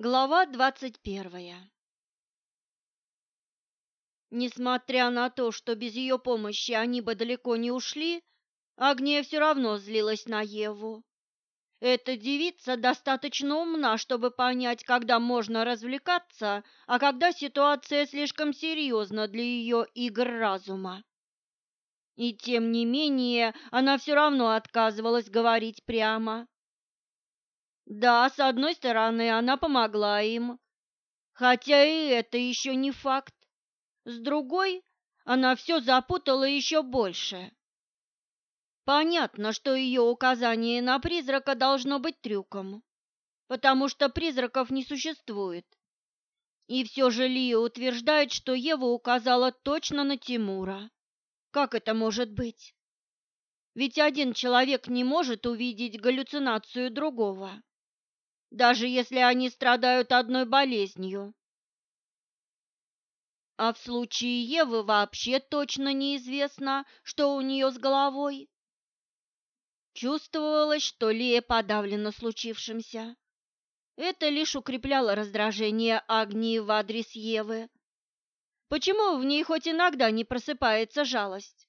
Глава двадцать первая Несмотря на то, что без ее помощи они бы далеко не ушли, Агния все равно злилась на Еву. Эта девица достаточно умна, чтобы понять, когда можно развлекаться, а когда ситуация слишком серьезна для ее игр разума. И тем не менее она все равно отказывалась говорить прямо. Да, с одной стороны, она помогла им, хотя и это еще не факт. С другой, она все запутала еще больше. Понятно, что ее указание на призрака должно быть трюком, потому что призраков не существует. И все же Лия утверждает, что Ева указала точно на Тимура. Как это может быть? Ведь один человек не может увидеть галлюцинацию другого даже если они страдают одной болезнью. А в случае Евы вообще точно неизвестно, что у нее с головой. Чувствовалось, что Лия подавлена случившимся. Это лишь укрепляло раздражение Агнии в адрес Евы. Почему в ней хоть иногда не просыпается жалость?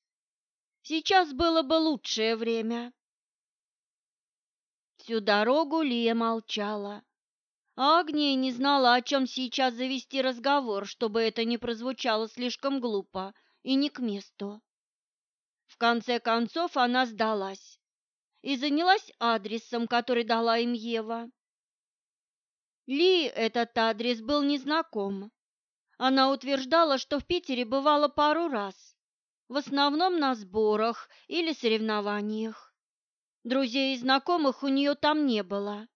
Сейчас было бы лучшее время. Всю дорогу Лия молчала. Агния не знала, о чем сейчас завести разговор, чтобы это не прозвучало слишком глупо и не к месту. В конце концов она сдалась и занялась адресом, который дала им Ева. Ли этот адрес был незнаком. Она утверждала, что в Питере бывала пару раз, в основном на сборах или соревнованиях. Друзей и знакомых у нее там не было.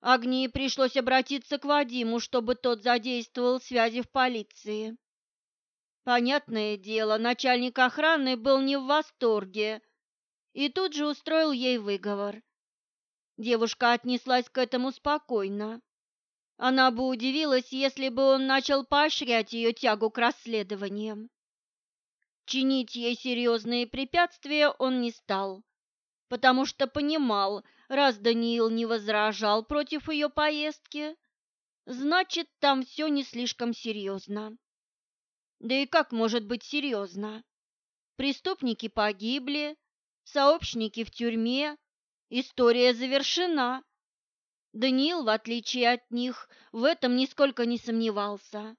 Агнии пришлось обратиться к Вадиму, чтобы тот задействовал связи в полиции. Понятное дело, начальник охраны был не в восторге и тут же устроил ей выговор. Девушка отнеслась к этому спокойно. Она бы удивилась, если бы он начал поощрять ее тягу к расследованиям. Чинить ей серьезные препятствия он не стал потому что понимал, раз Даниил не возражал против ее поездки, значит, там все не слишком серьезно. Да и как может быть серьезно? Преступники погибли, сообщники в тюрьме, история завершена. Даниил, в отличие от них, в этом нисколько не сомневался.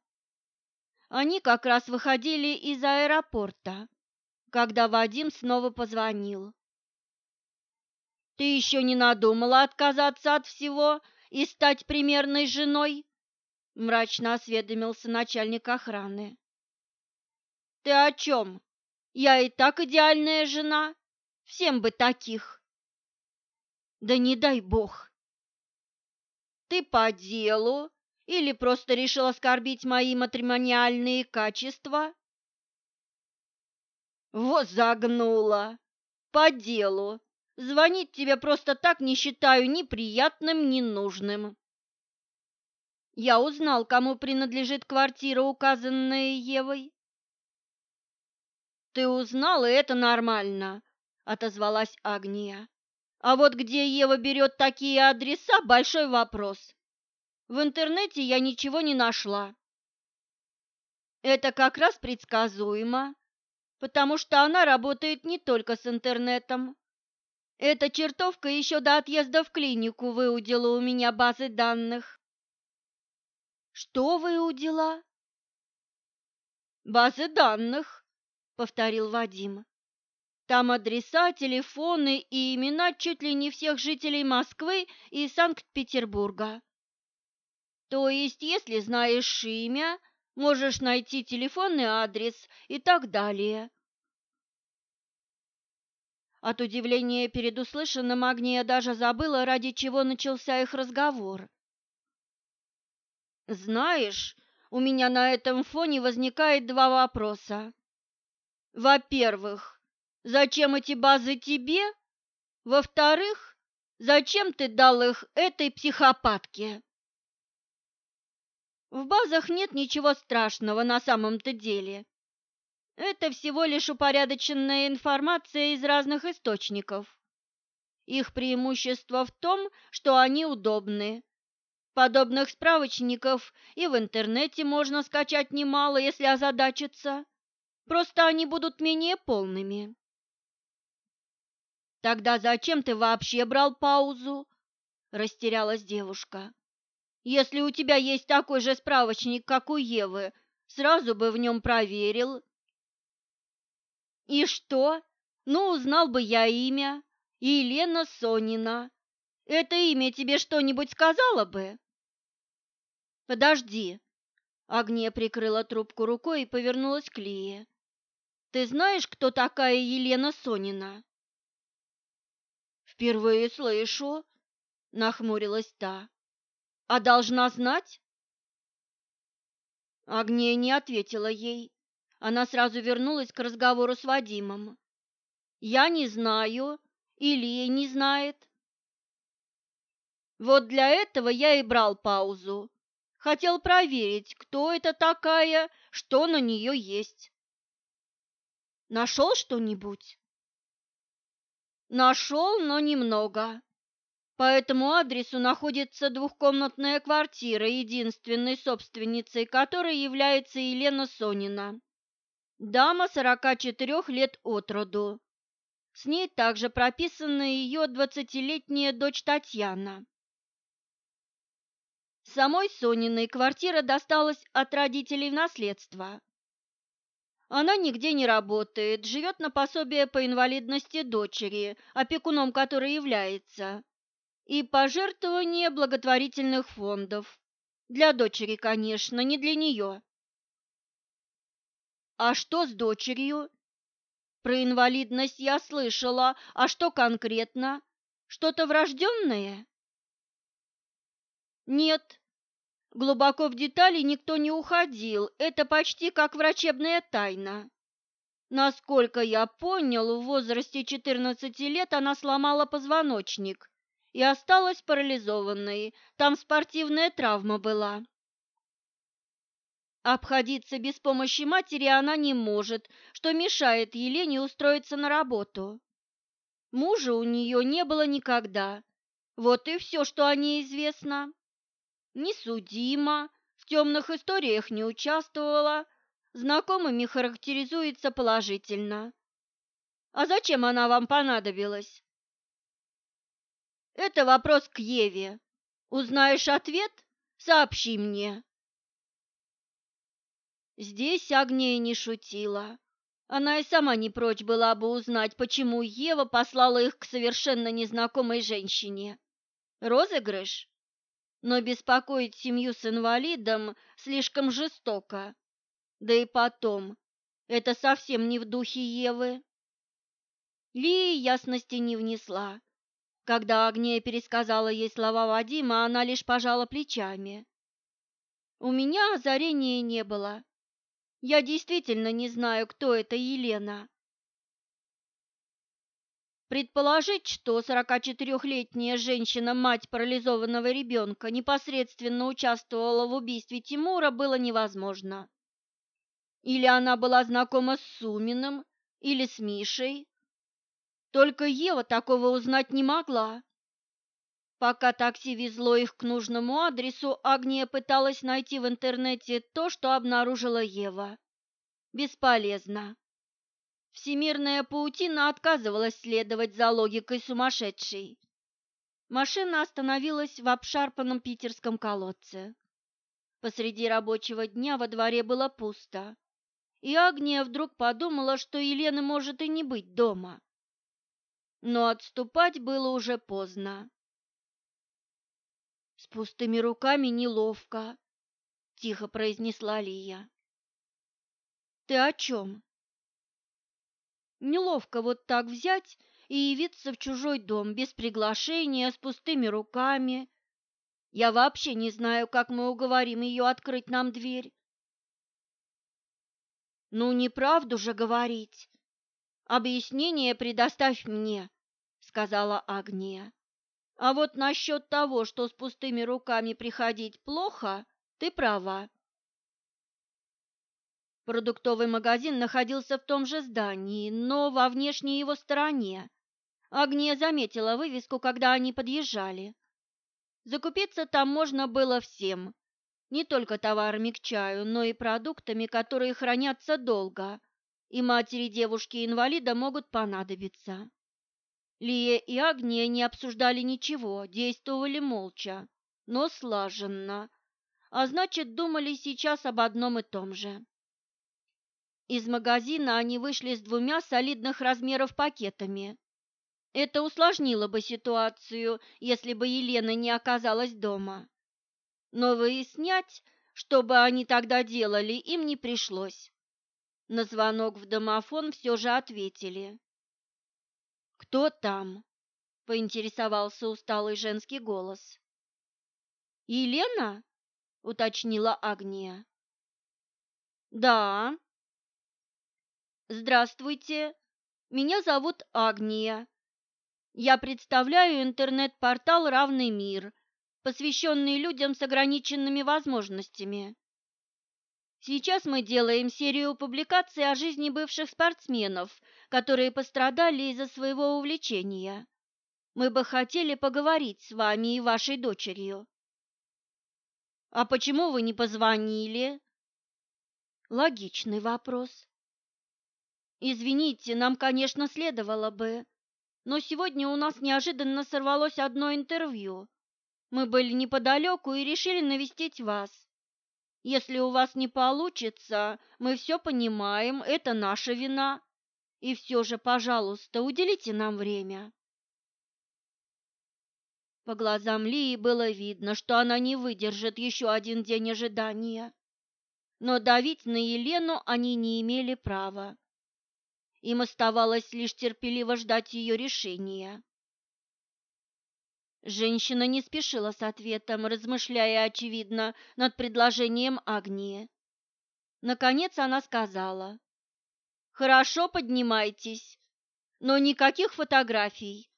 Они как раз выходили из аэропорта, когда Вадим снова позвонил. Ты еще не надумала отказаться от всего и стать примерной женой? Мрачно осведомился начальник охраны. Ты о чем? Я и так идеальная жена. Всем бы таких. Да не дай бог. Ты по делу или просто решил оскорбить мои матримониальные качества? Вот загнула. По делу. Звонить тебе просто так не считаю ни приятным, ни нужным. Я узнал, кому принадлежит квартира, указанная Евой. Ты узнал, и это нормально, отозвалась Агния. А вот где Ева берет такие адреса – большой вопрос. В интернете я ничего не нашла. Это как раз предсказуемо, потому что она работает не только с интернетом, эта чертовка еще до отъезда в клинику выудила у меня базы данных. Что выудила? Базы данных, повторил Вадим. Там адреса, телефоны и имена чуть ли не всех жителей Москвы и Санкт-Петербурга. То есть, если знаешь имя, можешь найти телефонный адрес и так далее. От удивления перед услышанным Агния даже забыла, ради чего начался их разговор. «Знаешь, у меня на этом фоне возникает два вопроса. Во-первых, зачем эти базы тебе? Во-вторых, зачем ты дал их этой психопатке?» В базах нет ничего страшного на самом-то деле. Это всего лишь упорядоченная информация из разных источников. Их преимущество в том, что они удобны. Подобных справочников и в интернете можно скачать немало, если озадачиться. Просто они будут менее полными. Тогда зачем ты вообще брал паузу? Растерялась девушка. Если у тебя есть такой же справочник, как у Евы, сразу бы в нем проверил. И что? Ну, узнал бы я имя. Елена Сонина. Это имя тебе что-нибудь сказала бы? Подожди. Агния прикрыла трубку рукой и повернулась к Лие. Ты знаешь, кто такая Елена Сонина? Впервые слышу, нахмурилась та. А должна знать? Агния не ответила ей. Она сразу вернулась к разговору с Вадимом. Я не знаю, Илья не знает. Вот для этого я и брал паузу. Хотел проверить, кто это такая, что на нее есть. Нашел что-нибудь? Нашел, но немного. По этому адресу находится двухкомнатная квартира, единственной собственницей которой является Елена Сонина. Дама 44 лет от роду. С ней также прописана ее двадцатилетняя дочь Татьяна. Самой Сониной квартира досталась от родителей в наследство. Она нигде не работает, живет на пособие по инвалидности дочери, опекуном которой является, и пожертвование благотворительных фондов. Для дочери, конечно, не для нее. А что с дочерью? Про инвалидность я слышала, а что конкретно? Что-то врожденное? Нет, глубоко в детали никто не уходил, это почти как врачебная тайна. Насколько я понял, в возрасте 14 лет она сломала позвоночник и осталась парализованной, там спортивная травма была. Обходиться без помощи матери она не может, что мешает Елене устроиться на работу. Мужа у нее не было никогда. Вот и все, что о ней известно. Не судима, в темных историях не участвовала, знакомыми характеризуется положительно. А зачем она вам понадобилась? Это вопрос к Еве. Узнаешь ответ? Сообщи мне. Здесь Агния не шутила. Она и сама не прочь была бы узнать, почему Ева послала их к совершенно незнакомой женщине. Розыгрыш? но беспокоить семью с инвалидом слишком жестоко. Да и потом, это совсем не в духе Евы. Лия ясности не внесла. Когда Агния пересказала ей слова Вадима, она лишь пожала плечами. У меня озарения не было. Я действительно не знаю, кто это Елена. Предположить, что 44-летняя женщина, мать парализованного ребенка, непосредственно участвовала в убийстве Тимура, было невозможно. Или она была знакома с Суминым, или с Мишей. Только Ева такого узнать не могла. Пока такси везло их к нужному адресу, Агния пыталась найти в интернете то, что обнаружила Ева. Бесполезно. Всемирная паутина отказывалась следовать за логикой сумасшедшей. Машина остановилась в обшарпанном питерском колодце. Посреди рабочего дня во дворе было пусто, и Агния вдруг подумала, что Елены может и не быть дома. Но отступать было уже поздно. «С пустыми руками неловко», — тихо произнесла Лия. «Ты о чем?» Неловко вот так взять и явиться в чужой дом без приглашения, с пустыми руками. Я вообще не знаю, как мы уговорим ее открыть нам дверь. Ну, неправду же говорить. Объяснение предоставь мне, сказала Агния. А вот насчет того, что с пустыми руками приходить плохо, ты права. Продуктовый магазин находился в том же здании, но во внешней его стороне. Агния заметила вывеску, когда они подъезжали. Закупиться там можно было всем, не только товарами к чаю, но и продуктами, которые хранятся долго, и матери девушки-инвалида могут понадобиться. Лия и Агния не обсуждали ничего, действовали молча, но слаженно, а значит, думали сейчас об одном и том же. Из магазина они вышли с двумя солидных размеров пакетами. Это усложнило бы ситуацию, если бы Елена не оказалась дома. Но выяснять, что бы они тогда делали, им не пришлось. На звонок в домофон все же ответили. «Кто там?» – поинтересовался усталый женский голос. «Елена?» – уточнила Агния. «Да», Здравствуйте, меня зовут Агния. Я представляю интернет-портал «Равный мир», посвященный людям с ограниченными возможностями. Сейчас мы делаем серию публикаций о жизни бывших спортсменов, которые пострадали из-за своего увлечения. Мы бы хотели поговорить с вами и вашей дочерью. А почему вы не позвонили? Логичный вопрос. Извините, нам, конечно, следовало бы, но сегодня у нас неожиданно сорвалось одно интервью. Мы были неподалеку и решили навестить вас. Если у вас не получится, мы все понимаем, это наша вина. И все же, пожалуйста, уделите нам время. По глазам Лии было видно, что она не выдержит еще один день ожидания. Но давить на Елену они не имели права. Им оставалось лишь терпеливо ждать ее решения. Женщина не спешила с ответом, размышляя, очевидно, над предложением Агнии. Наконец она сказала, «Хорошо, поднимайтесь, но никаких фотографий.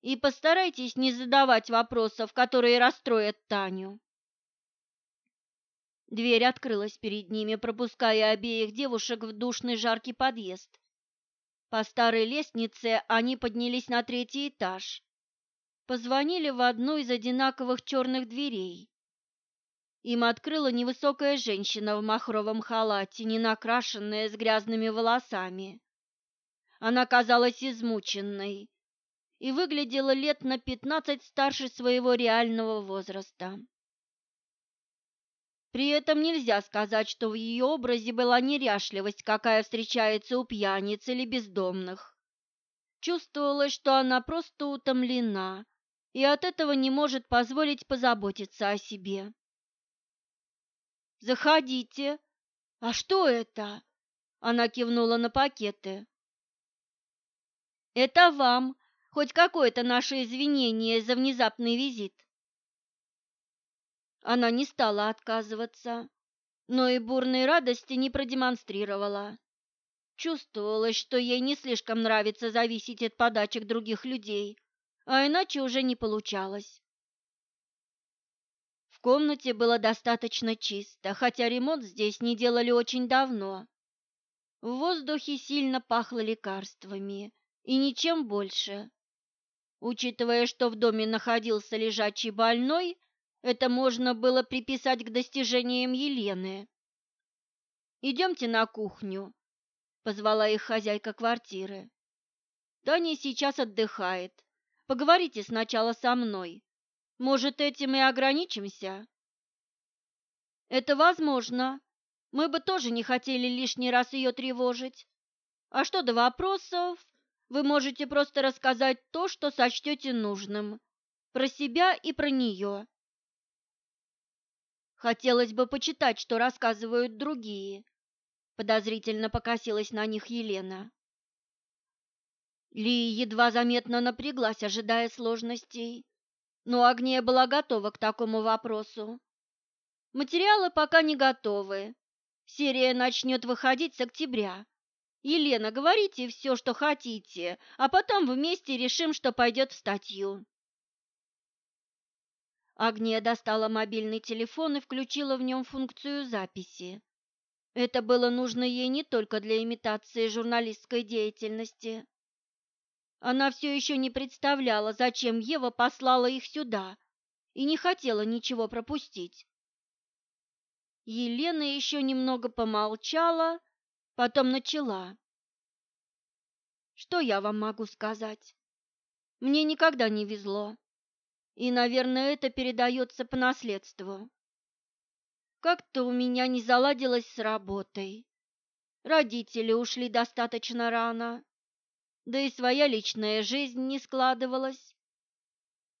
И постарайтесь не задавать вопросов, которые расстроят Таню». Дверь открылась перед ними, пропуская обеих девушек в душный жаркий подъезд. По старой лестнице они поднялись на третий этаж. Позвонили в одну из одинаковых черных дверей. Им открыла невысокая женщина в махровом халате, не накрашенная, с грязными волосами. Она казалась измученной и выглядела лет на пятнадцать старше своего реального возраста. При этом нельзя сказать, что в ее образе была неряшливость, какая встречается у пьяниц или бездомных. Чувствовалось, что она просто утомлена и от этого не может позволить позаботиться о себе. «Заходите. А что это?» Она кивнула на пакеты. «Это вам. Хоть какое-то наше извинение за внезапный визит». Она не стала отказываться, но и бурной радости не продемонстрировала. Чувствовалось, что ей не слишком нравится зависеть от подачек других людей, а иначе уже не получалось. В комнате было достаточно чисто, хотя ремонт здесь не делали очень давно. В воздухе сильно пахло лекарствами и ничем больше. Учитывая, что в доме находился лежачий больной, это можно было приписать к достижениям Елены. «Идемте на кухню», — позвала их хозяйка квартиры. «Таня сейчас отдыхает. Поговорите сначала со мной. Может, этим и ограничимся?» «Это возможно. Мы бы тоже не хотели лишний раз ее тревожить. А что до вопросов, вы можете просто рассказать то, что сочтете нужным. Про себя и про нее. Хотелось бы почитать, что рассказывают другие. Подозрительно покосилась на них Елена. Ли едва заметно напряглась, ожидая сложностей, но Агния была готова к такому вопросу. Материалы пока не готовы. Серия начнет выходить с октября. Елена, говорите все, что хотите, а потом вместе решим, что пойдет в статью. Агния достала мобильный телефон и включила в нем функцию записи. Это было нужно ей не только для имитации журналистской деятельности. Она все еще не представляла, зачем Ева послала их сюда и не хотела ничего пропустить. Елена еще немного помолчала, потом начала. Что я вам могу сказать? Мне никогда не везло, и, наверное, это передается по наследству. Как-то у меня не заладилось с работой. Родители ушли достаточно рано, да и своя личная жизнь не складывалась.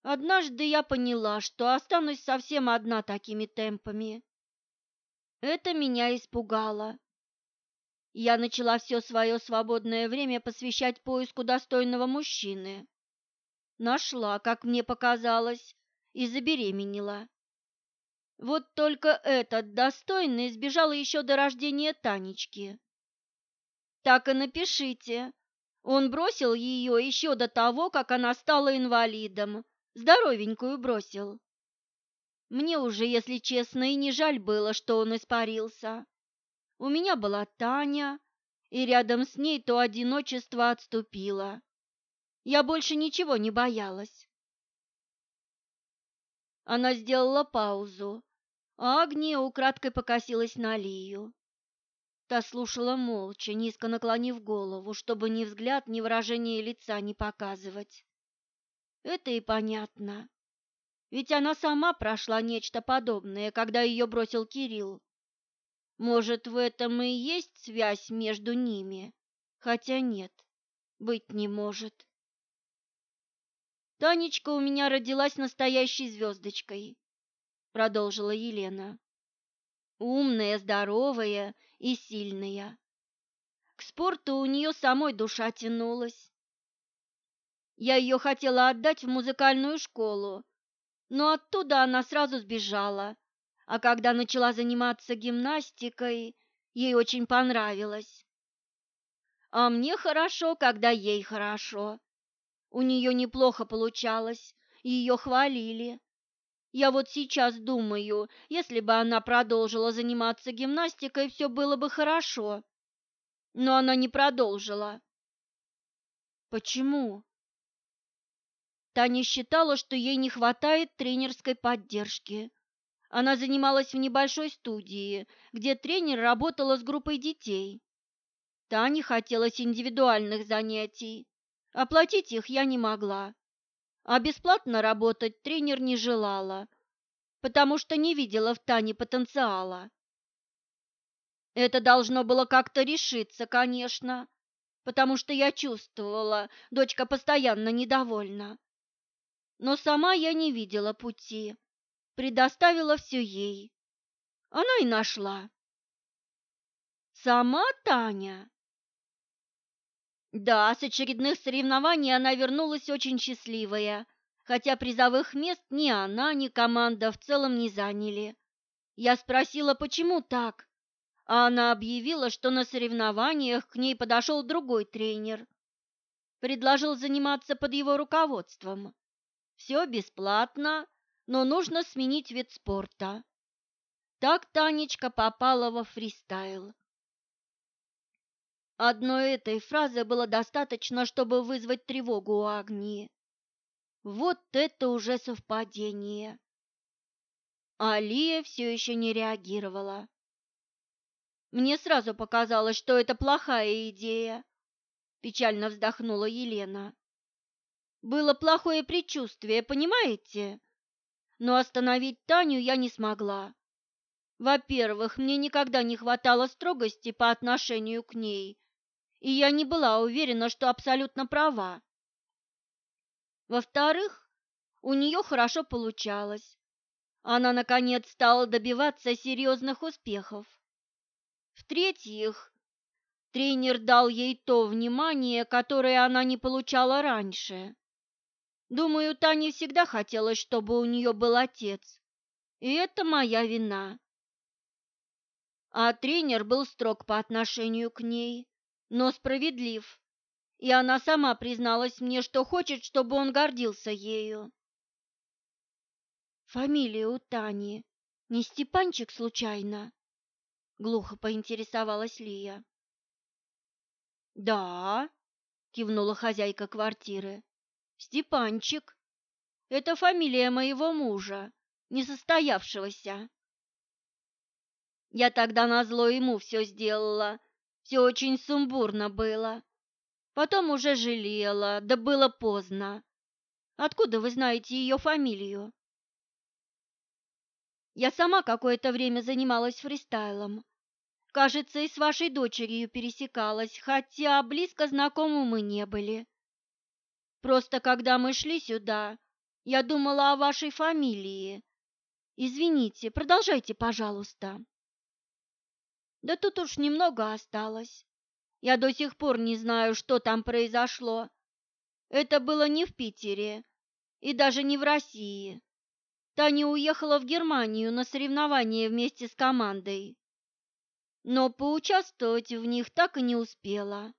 Однажды я поняла, что останусь совсем одна такими темпами. Это меня испугало. Я начала все свое свободное время посвящать поиску достойного мужчины. Нашла, как мне показалось, и забеременела. Вот только этот достойный сбежал еще до рождения Танечки. Так и напишите. Он бросил ее еще до того, как она стала инвалидом. Здоровенькую бросил. Мне уже, если честно, и не жаль было, что он испарился. У меня была Таня, и рядом с ней то одиночество отступило. Я больше ничего не боялась. Она сделала паузу, а Агния украдкой покосилась на Лию. Та слушала молча, низко наклонив голову, чтобы ни взгляд, ни выражение лица не показывать. Это и понятно. Ведь она сама прошла нечто подобное, когда ее бросил Кирилл. Может, в этом и есть связь между ними? Хотя нет, быть не может. Танечка у меня родилась настоящей звездочкой, продолжила Елена. Умная, здоровая и сильная. К спорту у нее самой душа тянулась. Я ее хотела отдать в музыкальную школу, но оттуда она сразу сбежала, а когда начала заниматься гимнастикой, ей очень понравилось. А мне хорошо, когда ей хорошо. У нее неплохо получалось, ее хвалили. Я вот сейчас думаю, если бы она продолжила заниматься гимнастикой, все было бы хорошо. Но она не продолжила. Почему? Таня считала, что ей не хватает тренерской поддержки. Она занималась в небольшой студии, где тренер работала с группой детей. Тане хотелось индивидуальных занятий. Оплатить их я не могла а бесплатно работать тренер не желала, потому что не видела в Тане потенциала. Это должно было как-то решиться, конечно, потому что я чувствовала, дочка постоянно недовольна. Но сама я не видела пути, предоставила все ей. Она и нашла. Сама Таня? Да, с очередных соревнований она вернулась очень счастливая, хотя призовых мест ни она, ни команда в целом не заняли. Я спросила, почему так, а она объявила, что на соревнованиях к ней подошел другой тренер. Предложил заниматься под его руководством. Все бесплатно, но нужно сменить вид спорта. Так Танечка попала во фристайл. Одной этой фразы было достаточно, чтобы вызвать тревогу у Агнии. Вот это уже совпадение. Алия все еще не реагировала. Мне сразу показалось, что это плохая идея, печально вздохнула Елена. Было плохое предчувствие, понимаете? Но остановить Таню я не смогла. Во-первых, мне никогда не хватало строгости по отношению к ней, и я не была уверена, что абсолютно права. Во-вторых, у нее хорошо получалось. Она, наконец, стала добиваться серьезных успехов. В-третьих, тренер дал ей то внимание, которое она не получала раньше. Думаю, Тане всегда хотелось, чтобы у нее был отец, и это моя вина. А тренер был строг по отношению к ней но справедлив, и она сама призналась мне, что хочет, чтобы он гордился ею. Фамилия у Тани не Степанчик случайно? Глухо поинтересовалась Лия. Да, кивнула хозяйка квартиры. Степанчик. Это фамилия моего мужа, несостоявшегося. Я тогда назло ему все сделала, все очень сумбурно было. Потом уже жалела, да было поздно. Откуда вы знаете ее фамилию? Я сама какое-то время занималась фристайлом. Кажется, и с вашей дочерью пересекалась, хотя близко знакомы мы не были. Просто когда мы шли сюда, я думала о вашей фамилии. Извините, продолжайте, пожалуйста. Да тут уж немного осталось. Я до сих пор не знаю, что там произошло. Это было не в Питере и даже не в России. Таня уехала в Германию на соревнования вместе с командой. Но поучаствовать в них так и не успела.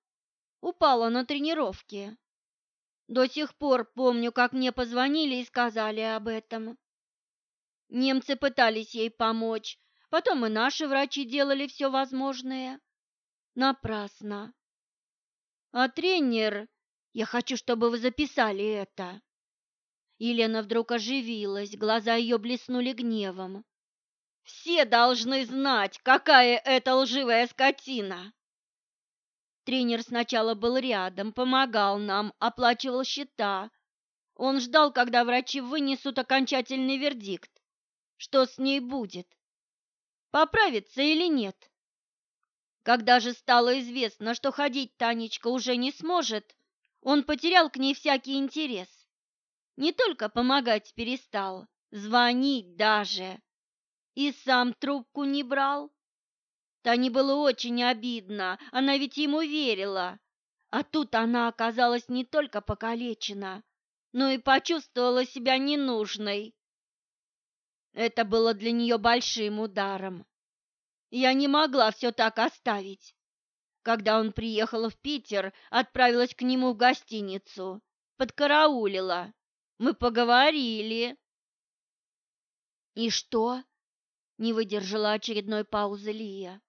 Упала на тренировке. До сих пор помню, как мне позвонили и сказали об этом. Немцы пытались ей помочь, потом и наши врачи делали все возможное. Напрасно. А тренер, я хочу, чтобы вы записали это. Елена вдруг оживилась, глаза ее блеснули гневом. Все должны знать, какая это лживая скотина. Тренер сначала был рядом, помогал нам, оплачивал счета. Он ждал, когда врачи вынесут окончательный вердикт. Что с ней будет? Поправится или нет? Когда же стало известно, что ходить Танечка уже не сможет, он потерял к ней всякий интерес. Не только помогать перестал, звонить даже. И сам трубку не брал. Тане было очень обидно, она ведь ему верила. А тут она оказалась не только покалечена, но и почувствовала себя ненужной. Это было для нее большим ударом. Я не могла все так оставить. Когда он приехал в Питер, отправилась к нему в гостиницу, подкараулила. Мы поговорили. И что? Не выдержала очередной паузы Лия.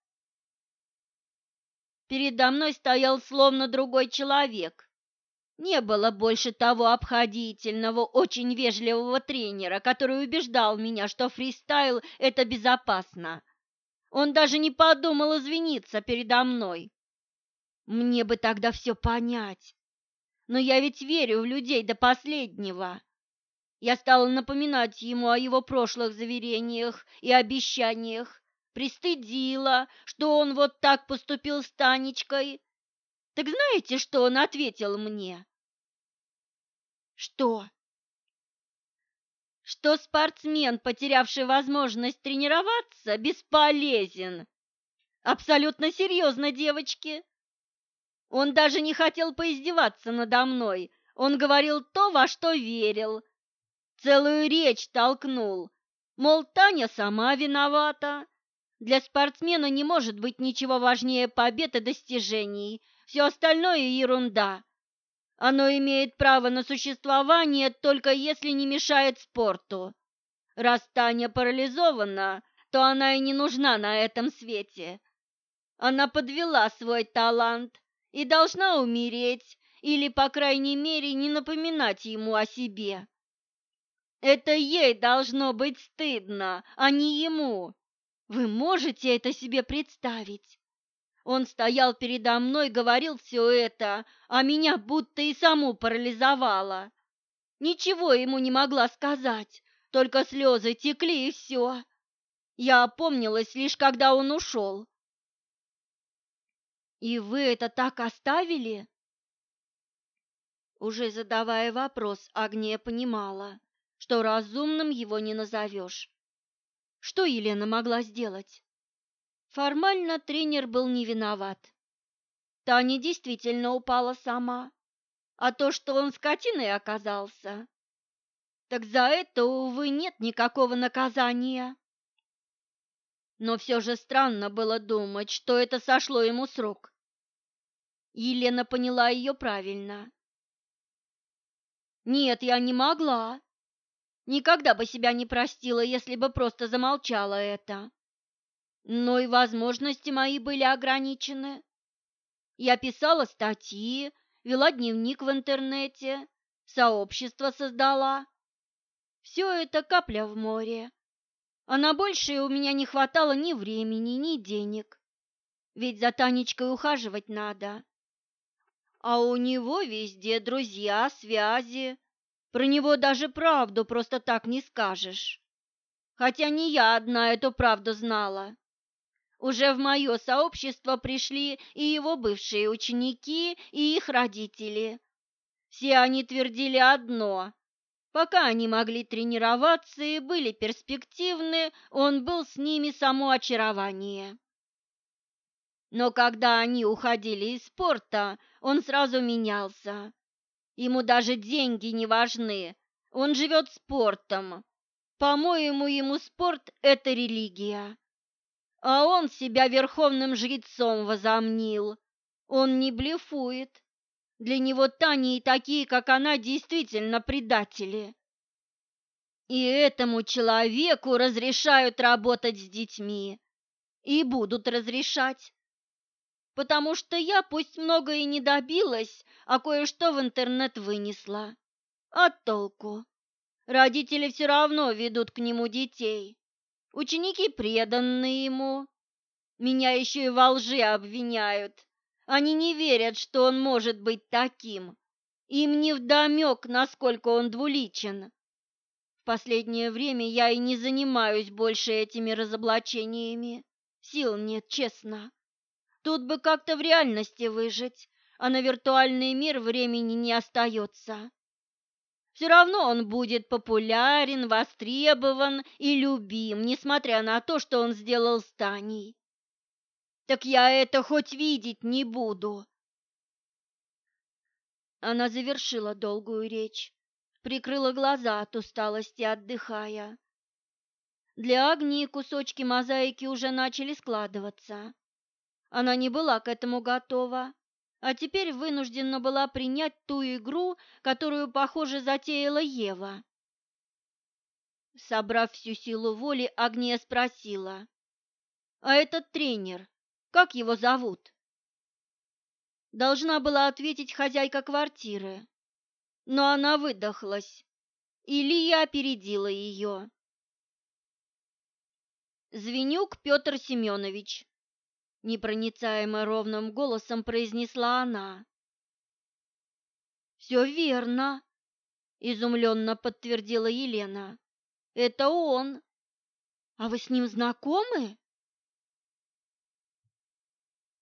Передо мной стоял словно другой человек. Не было больше того обходительного, очень вежливого тренера, который убеждал меня, что фристайл – это безопасно. Он даже не подумал извиниться передо мной. Мне бы тогда все понять. Но я ведь верю в людей до последнего. Я стала напоминать ему о его прошлых заверениях и обещаниях, пристыдила, что он вот так поступил с Танечкой. Так знаете, что он ответил мне? Что? что спортсмен, потерявший возможность тренироваться, бесполезен. Абсолютно серьезно, девочки. Он даже не хотел поиздеваться надо мной. Он говорил то, во что верил. Целую речь толкнул. Мол, Таня сама виновата. Для спортсмена не может быть ничего важнее побед и достижений. Все остальное ерунда. Оно имеет право на существование только если не мешает спорту. Раз Таня парализована, то она и не нужна на этом свете. Она подвела свой талант и должна умереть или, по крайней мере, не напоминать ему о себе. Это ей должно быть стыдно, а не ему. Вы можете это себе представить? Он стоял передо мной, говорил все это, а меня будто и саму парализовало. Ничего ему не могла сказать, только слезы текли и все. Я опомнилась лишь, когда он ушел. «И вы это так оставили?» Уже задавая вопрос, Агния понимала, что разумным его не назовешь. Что Елена могла сделать? Формально тренер был не виноват. Таня действительно упала сама, а то, что он скотиной оказался, так за это, увы, нет никакого наказания. Но все же странно было думать, что это сошло ему с рук. Елена поняла ее правильно. Нет, я не могла. Никогда бы себя не простила, если бы просто замолчала это но и возможности мои были ограничены. Я писала статьи, вела дневник в интернете, сообщество создала. Все это капля в море. А на большее у меня не хватало ни времени, ни денег. Ведь за Танечкой ухаживать надо. А у него везде друзья, связи. Про него даже правду просто так не скажешь. Хотя не я одна эту правду знала. Уже в мое сообщество пришли и его бывшие ученики, и их родители. Все они твердили одно. Пока они могли тренироваться и были перспективны, он был с ними само очарование. Но когда они уходили из спорта, он сразу менялся. Ему даже деньги не важны. Он живет спортом. По-моему, ему спорт – это религия. А он себя верховным жрецом возомнил. Он не блефует. Для него Тани и такие, как она, действительно предатели. И этому человеку разрешают работать с детьми. И будут разрешать. Потому что я, пусть многое и не добилась, а кое-что в интернет вынесла. А толку? Родители все равно ведут к нему детей. Ученики преданные ему. Меня еще и во лжи обвиняют. Они не верят, что он может быть таким. Им не вдомек, насколько он двуличен. В последнее время я и не занимаюсь больше этими разоблачениями. Сил нет, честно. Тут бы как-то в реальности выжить, а на виртуальный мир времени не остается. Все равно он будет популярен, востребован и любим, несмотря на то, что он сделал с Таней. Так я это хоть видеть не буду. Она завершила долгую речь, прикрыла глаза от усталости, отдыхая. Для Агнии кусочки мозаики уже начали складываться. Она не была к этому готова а теперь вынуждена была принять ту игру, которую, похоже, затеяла Ева. Собрав всю силу воли, Агния спросила, «А этот тренер, как его зовут?» Должна была ответить хозяйка квартиры, но она выдохлась, или я опередила ее. Звенюк Петр Семенович, непроницаемо ровным голосом произнесла она. «Все верно», — изумленно подтвердила Елена. «Это он. А вы с ним знакомы?»